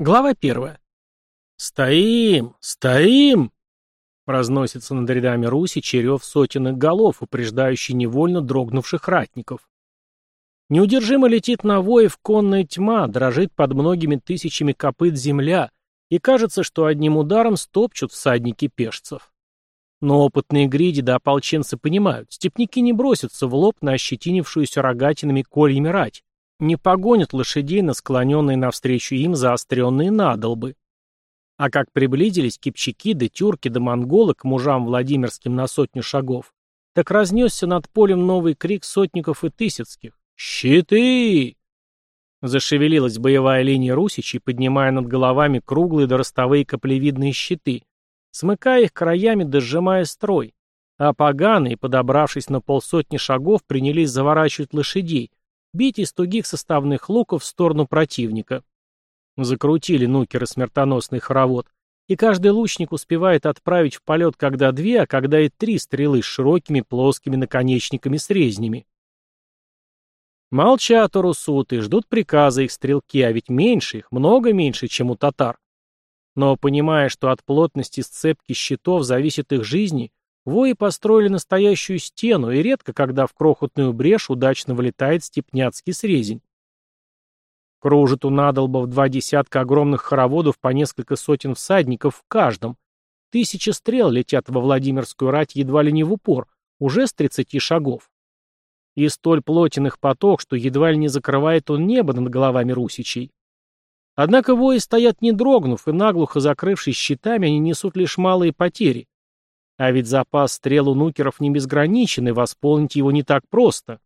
Глава первая. «Стоим! Стоим!» Разносится над рядами Руси черев сотенных голов, упреждающий невольно дрогнувших ратников. Неудержимо летит на воев конная тьма, дрожит под многими тысячами копыт земля, и кажется, что одним ударом стопчут всадники пешцев. Но опытные гриди да ополченцы понимают, степники не бросятся в лоб на ощетинившуюся рогатинами кольями рать, не погонят лошадей на склоненные навстречу им заостренные надолбы. А как приблизились кипчаки да тюрки да монголы к мужам Владимирским на сотню шагов, так разнесся над полем новый крик сотников и тысяцких. «Щиты!» Зашевелилась боевая линия русичей, поднимая над головами круглые да ростовые каплевидные щиты, смыкая их краями да сжимая строй, а поганые, подобравшись на полсотни шагов, принялись заворачивать лошадей, бить из тугих составных луков в сторону противника. Закрутили нукеры смертоносный хоровод, и каждый лучник успевает отправить в полет когда две, а когда и три стрелы с широкими плоскими наконечниками с резнями. Молчат урусуты, ждут приказа их стрелки, а ведь меньше их, много меньше, чем у татар. Но понимая, что от плотности сцепки щитов зависит их жизни, Вои построили настоящую стену, и редко, когда в крохотную брешь удачно вылетает степняцкий срезень. Кружит у надолбов два десятка огромных хороводов по несколько сотен всадников в каждом. Тысячи стрел летят во Владимирскую рать едва ли не в упор, уже с тридцати шагов. И столь плотен поток, что едва ли не закрывает он небо над головами русичей. Однако вои стоят не дрогнув, и наглухо закрывшись щитами, они несут лишь малые потери. А ведь запас стрел у нукеров не безграничен, и восполнить его не так просто.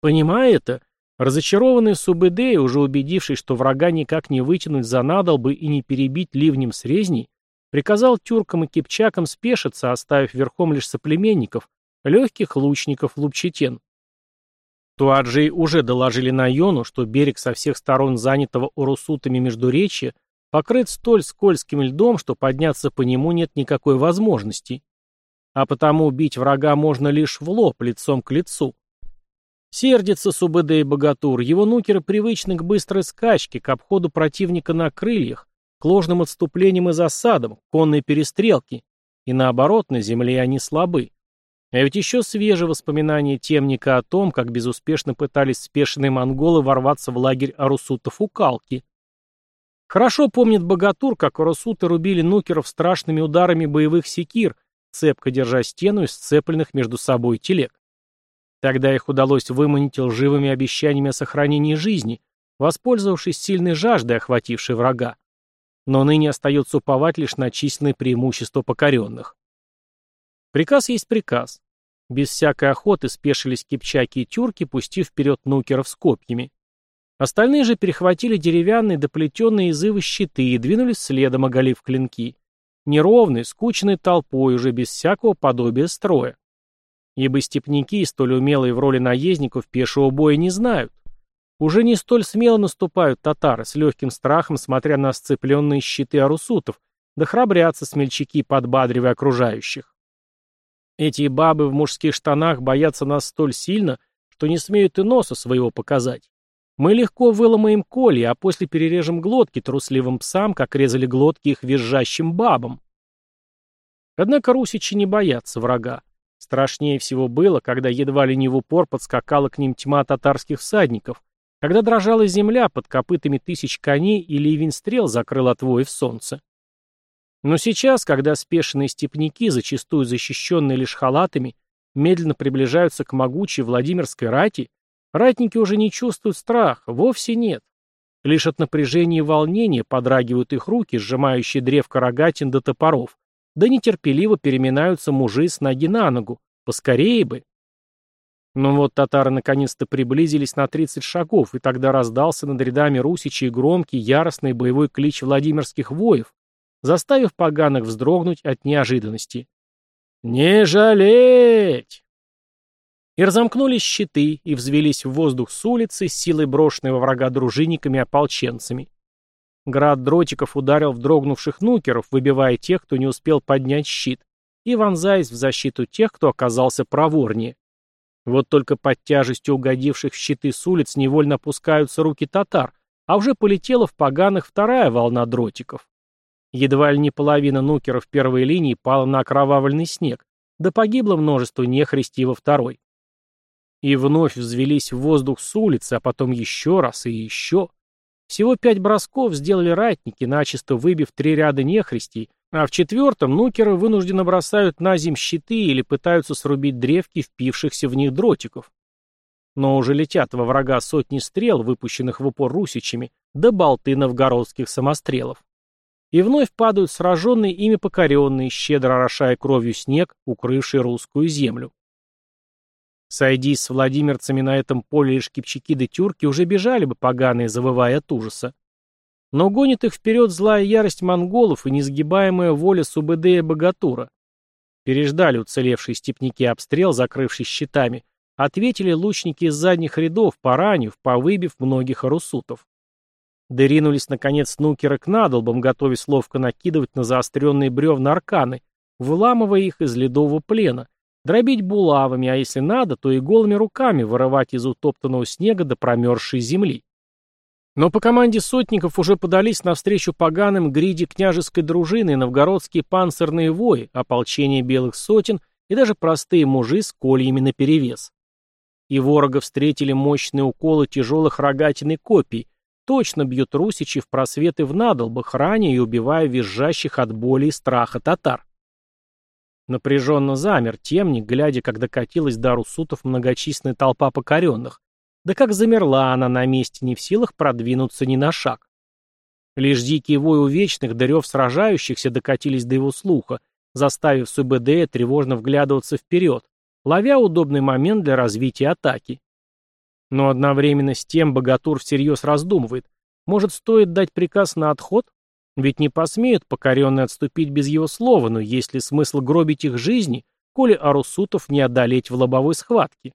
Понимая это, разочарованный Субэдэй, уже убедившись, что врага никак не вытянуть за надолбы и не перебить ливнем срезней, приказал тюркам и кипчакам спешиться, оставив верхом лишь соплеменников, легких лучников лупчетен. Туаджи уже доложили на Йону, что берег со всех сторон занятого урусутами междуречья покрыт столь скользким льдом, что подняться по нему нет никакой возможности. А потому убить врага можно лишь в лоб, лицом к лицу. Сердится Субэдэ Богатур, его нукеры привычны к быстрой скачке, к обходу противника на крыльях, к ложным отступлениям и засадам, конной перестрелке. И наоборот, на земле они слабы. А ведь еще свежее воспоминание темника о том, как безуспешно пытались спешенные монголы ворваться в лагерь арусутов у. Хорошо помнит Богатур, как Оросуты рубили нукеров страшными ударами боевых секир, цепко держа стену из сцепленных между собой телег. Тогда их удалось выманить лживыми обещаниями о сохранении жизни, воспользовавшись сильной жаждой, охватившей врага. Но ныне остается уповать лишь на численное преимущество покоренных. Приказ есть приказ. Без всякой охоты спешились кипчаки и тюрки, пустив вперед нукеров с копьями. Остальные же перехватили деревянные доплетенные из ивы щиты и двинулись следом, оголив клинки. Неровной, скучной толпой, уже без всякого подобия строя. Ибо степняки, столь умелые в роли наездников, пешего боя не знают. Уже не столь смело наступают татары, с легким страхом смотря на сцепленные щиты арусутов, да храбрятся смельчаки, подбадривая окружающих. Эти бабы в мужских штанах боятся нас столь сильно, что не смеют и носа своего показать. Мы легко выломаем коли, а после перережем глотки трусливым псам, как резали глотки их визжащим бабам. Однако русичи не боятся врага. Страшнее всего было, когда едва ли не в упор подскакала к ним тьма татарских всадников, когда дрожала земля под копытами тысяч коней и ливень стрел закрыл от воев солнце. Но сейчас, когда спешенные степняки, зачастую защищенные лишь халатами, медленно приближаются к могучей Владимирской рати, Ратники уже не чувствуют страха, вовсе нет. Лишь от напряжения и волнения подрагивают их руки, сжимающие древко рогатин до топоров, да нетерпеливо переминаются мужи с ноги на ногу. Поскорее бы. Но вот татары наконец-то приблизились на 30 шагов, и тогда раздался над рядами русичей громкий, яростный боевой клич владимирских воев, заставив поганых вздрогнуть от неожиданности. «Не жалеть!» И разомкнулись щиты, и взвелись в воздух с улицы, силой брошенной во врага дружинниками и ополченцами. Град дротиков ударил в дрогнувших нукеров, выбивая тех, кто не успел поднять щит, и вонзаясь в защиту тех, кто оказался проворнее. Вот только под тяжестью угодивших в щиты с улиц невольно опускаются руки татар, а уже полетела в поганых вторая волна дротиков. Едва ли не половина нукеров первой линии пала на окровавленный снег, да погибло множество нехристи во второй. И вновь взвелись в воздух с улицы, а потом еще раз и еще. Всего пять бросков сделали ратники, начисто выбив три ряда нехристей, а в четвертом нукеры вынужденно бросают на зим щиты или пытаются срубить древки впившихся в них дротиков. Но уже летят во врага сотни стрел, выпущенных в упор русичами, да болты новгородских самострелов. И вновь падают сраженные ими покоренные, щедро орошая кровью снег, укрывший русскую землю. Сойдись с владимирцами на этом поле лишь кипчаки да тюрки, уже бежали бы поганые, завывая от ужаса. Но гонит их вперед злая ярость монголов и несгибаемая воля Субэдея Богатура. Переждали уцелевшие степняки обстрел, закрывшись щитами, ответили лучники из задних рядов, поранив, повыбив многих арусутов. Доринулись, наконец, нукеры к надолбам, готовясь ловко накидывать на заостренные бревна арканы, выламывая их из ледового плена, Дробить булавами, а если надо, то и голыми руками вырывать из утоптанного снега до промерзшей земли. Но по команде сотников уже подались навстречу поганым гриде княжеской дружины новгородские панцирные вои, ополчение белых сотен и даже простые мужи с кольями наперевес. И ворога встретили мощные уколы тяжелых рогатин и копий, точно бьют русичи в просветы в надолбах, раня и убивая визжащих от боли и страха татар. Напряженно замер темник, глядя, как докатилась до русутов многочисленная толпа покоренных. Да как замерла она на месте, не в силах продвинуться ни на шаг. Лишь дикий вой у вечных, да сражающихся докатились до его слуха, заставив СУБД тревожно вглядываться вперед, ловя удобный момент для развития атаки. Но одновременно с тем Богатур всерьез раздумывает, может, стоит дать приказ на отход? Ведь не посмеют покоренные отступить без его слова, но есть ли смысл гробить их жизни, коли арусутов не одолеть в лобовой схватке?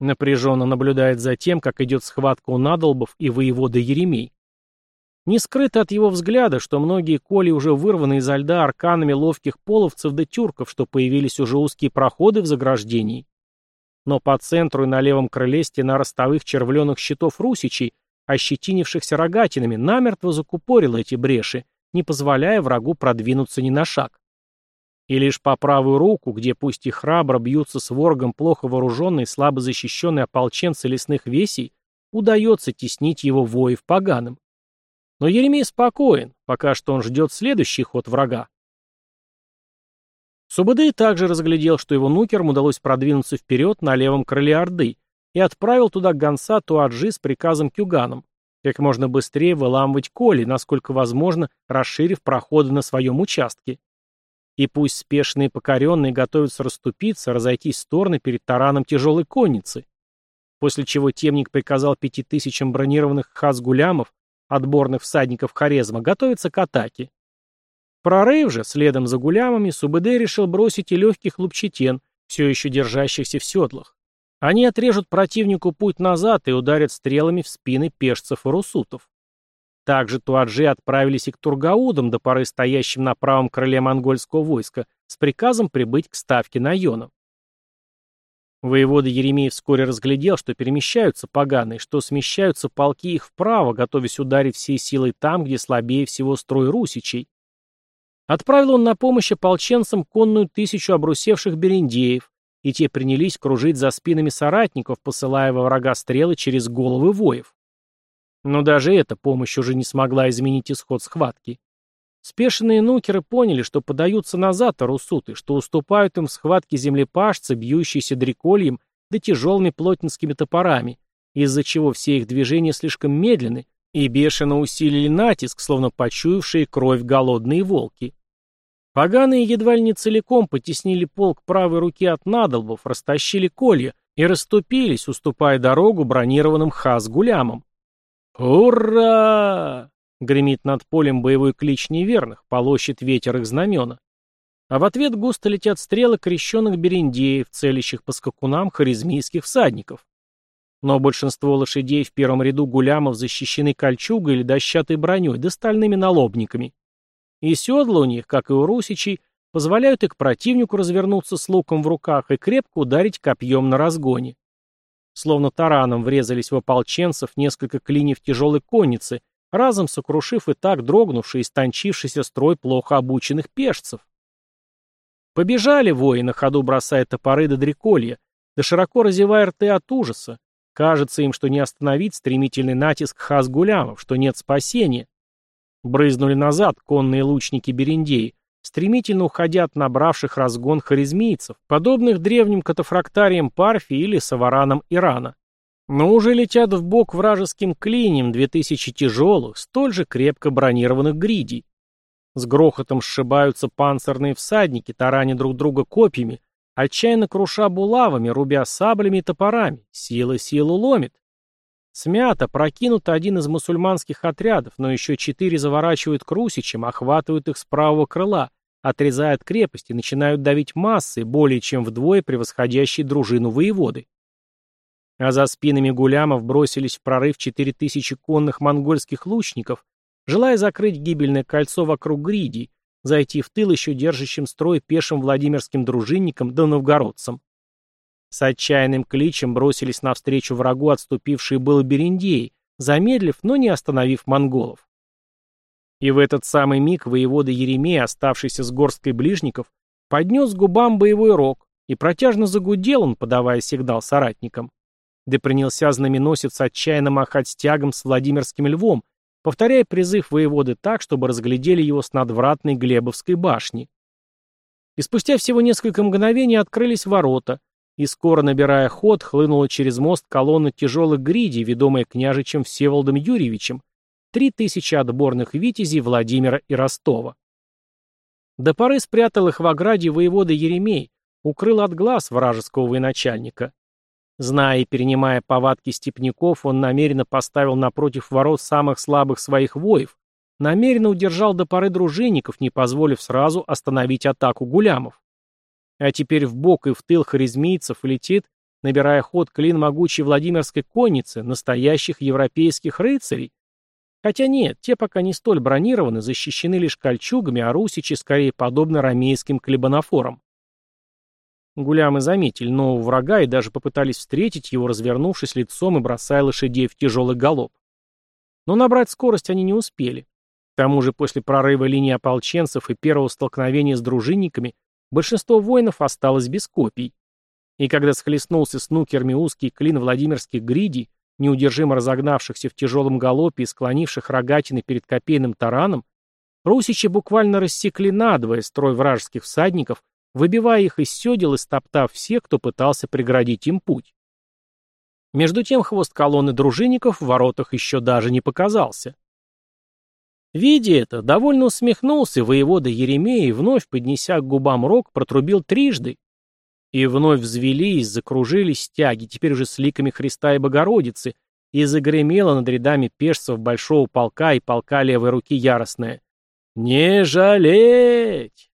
Напряженно наблюдает за тем, как идет схватка у надолбов и воевода Еремей. Не скрыто от его взгляда, что многие коли уже вырваны изо льда арканами ловких половцев да тюрков, что появились уже узкие проходы в заграждении. Но по центру и на левом крыле стена ростовых червленых щитов русичей ощетинившихся рогатинами, намертво закупорила эти бреши, не позволяя врагу продвинуться ни на шаг. И лишь по правую руку, где пусть и храбро бьются с ворогом плохо вооруженные слабо защищенные ополченцы лесных весей, удается теснить его воев поганым. Но Еремей спокоен, пока что он ждет следующий ход врага. Субадей также разглядел, что его нукерам удалось продвинуться вперед на левом крыле Орды, и отправил туда гонца Туаджи с приказом Кюганом, как можно быстрее выламывать коли, насколько возможно, расширив проходы на своем участке. И пусть спешные покоренные готовятся расступиться, разойтись в стороны перед тараном тяжелой конницы. После чего темник приказал пяти тысячам бронированных хазгулямов, отборных всадников Хорезма, готовиться к атаке. Прорыв же, следом за гулямами, Субэдэ решил бросить и легких лупчетен, все еще держащихся в седлах. Они отрежут противнику путь назад и ударят стрелами в спины пешцев и русутов. Также туаджи отправились и к Тургаудам, до поры стоящим на правом крыле монгольского войска, с приказом прибыть к ставке на Йона. Воевода Еремей вскоре разглядел, что перемещаются поганые, что смещаются полки их вправо, готовясь ударить всей силой там, где слабее всего строй русичей. Отправил он на помощь ополченцам конную тысячу обрусевших берендеев, и те принялись кружить за спинами соратников, посылая во врага стрелы через головы воев. Но даже эта помощь уже не смогла изменить исход схватки. Спешенные нукеры поняли, что подаются назад арусуты, что уступают им в схватке землепашцы, бьющиеся дрекольем да тяжелыми плотницкими топорами, из-за чего все их движения слишком медленны и бешено усилили натиск, словно почуявшие кровь голодные волки. Поганые едва ли не целиком потеснили полк правой руки от надолбов, растащили колья и расступились, уступая дорогу бронированным хас-гулямам. «Ура!» — гремит над полем боевой клич неверных, полощет ветер их знамена. А в ответ густо летят стрелы крещенных берендеев, целящих по скакунам харизмийских всадников. Но большинство лошадей в первом ряду гулямов защищены кольчугой или дощатой броней, да стальными налобниками. И седла у них, как и у русичей, позволяют и к противнику развернуться с луком в руках и крепко ударить копьем на разгоне. Словно тараном врезались в ополченцев несколько клиньев тяжелой конницы, разом сокрушив и так дрогнувший и стончившийся строй плохо обученных пешцев. Побежали вои, на ходу бросая топоры до дреколья, да широко разевая рты от ужаса. Кажется им, что не остановить стремительный натиск хас-гулямов, что нет спасения. Брызнули назад конные лучники Берендеи, стремительно уходя от набравших разгон харизмийцев, подобных древним катафрактариям Парфи или саваранам Ирана. Но уже летят в бок вражеским две тысячи тяжелых, столь же крепко бронированных гридей. С грохотом сшибаются панцирные всадники, тараня друг друга копьями, отчаянно круша булавами, рубя саблями и топорами. Сила силу ломит. Смято, прокинуто один из мусульманских отрядов, но еще четыре заворачивают к русичам, охватывают их с правого крыла, отрезают крепости, начинают давить массы, более чем вдвое превосходящие дружину воеводы. А за спинами гулямов бросились в прорыв четыре тысячи конных монгольских лучников, желая закрыть гибельное кольцо вокруг Гриди, зайти в тыл еще держащим строй пешим владимирским дружинникам да новгородцам. С отчаянным кличем бросились навстречу врагу отступившие было бериндеи, замедлив, но не остановив монголов. И в этот самый миг воевода Еремей, оставшийся с горсткой ближников, поднес губам боевой рог, и протяжно загудел он, подавая сигнал соратникам. Да принялся знаменосец отчаянно махать стягом с Владимирским львом, повторяя призыв воеводы так, чтобы разглядели его с надвратной Глебовской башни. И спустя всего несколько мгновений открылись ворота, и скоро, набирая ход, хлынула через мост колонна тяжелых гридей, ведомая княжичем Всеволодом Юрьевичем, три тысячи отборных витязей Владимира и Ростова. До поры спрятал их в ограде воевода Еремей, укрыл от глаз вражеского военачальника. Зная и перенимая повадки степняков, он намеренно поставил напротив ворот самых слабых своих воев, намеренно удержал до поры дружинников, не позволив сразу остановить атаку гулямов. А теперь в бок и в тыл харизмийцев летит, набирая ход клин могучей Владимирской конницы, настоящих европейских рыцарей. Хотя нет, те пока не столь бронированы, защищены лишь кольчугами, а русичи скорее подобны ромейским клебанофорам. Гулямы заметили нового врага и даже попытались встретить его, развернувшись лицом и бросая лошадей в тяжелый галоп. Но набрать скорость они не успели. К тому же после прорыва линии ополченцев и первого столкновения с дружинниками большинство воинов осталось без копий. И когда схлестнулся с нукерами узкий клин Владимирских гридей, неудержимо разогнавшихся в тяжелом галопе и склонивших рогатины перед копейным тараном, русичи буквально рассекли надвое строй вражеских всадников выбивая их из седел и стоптав всех, кто пытался преградить им путь. Между тем хвост колонны дружинников в воротах еще даже не показался. Видя это, довольно усмехнулся воевода Еремей и, вновь поднеся к губам рог, протрубил трижды. И вновь взвелись, закружились стяги, теперь уже с ликами Христа и Богородицы, и загремело над рядами пешцев большого полка и полка левой руки яростное. «Не жалеть!»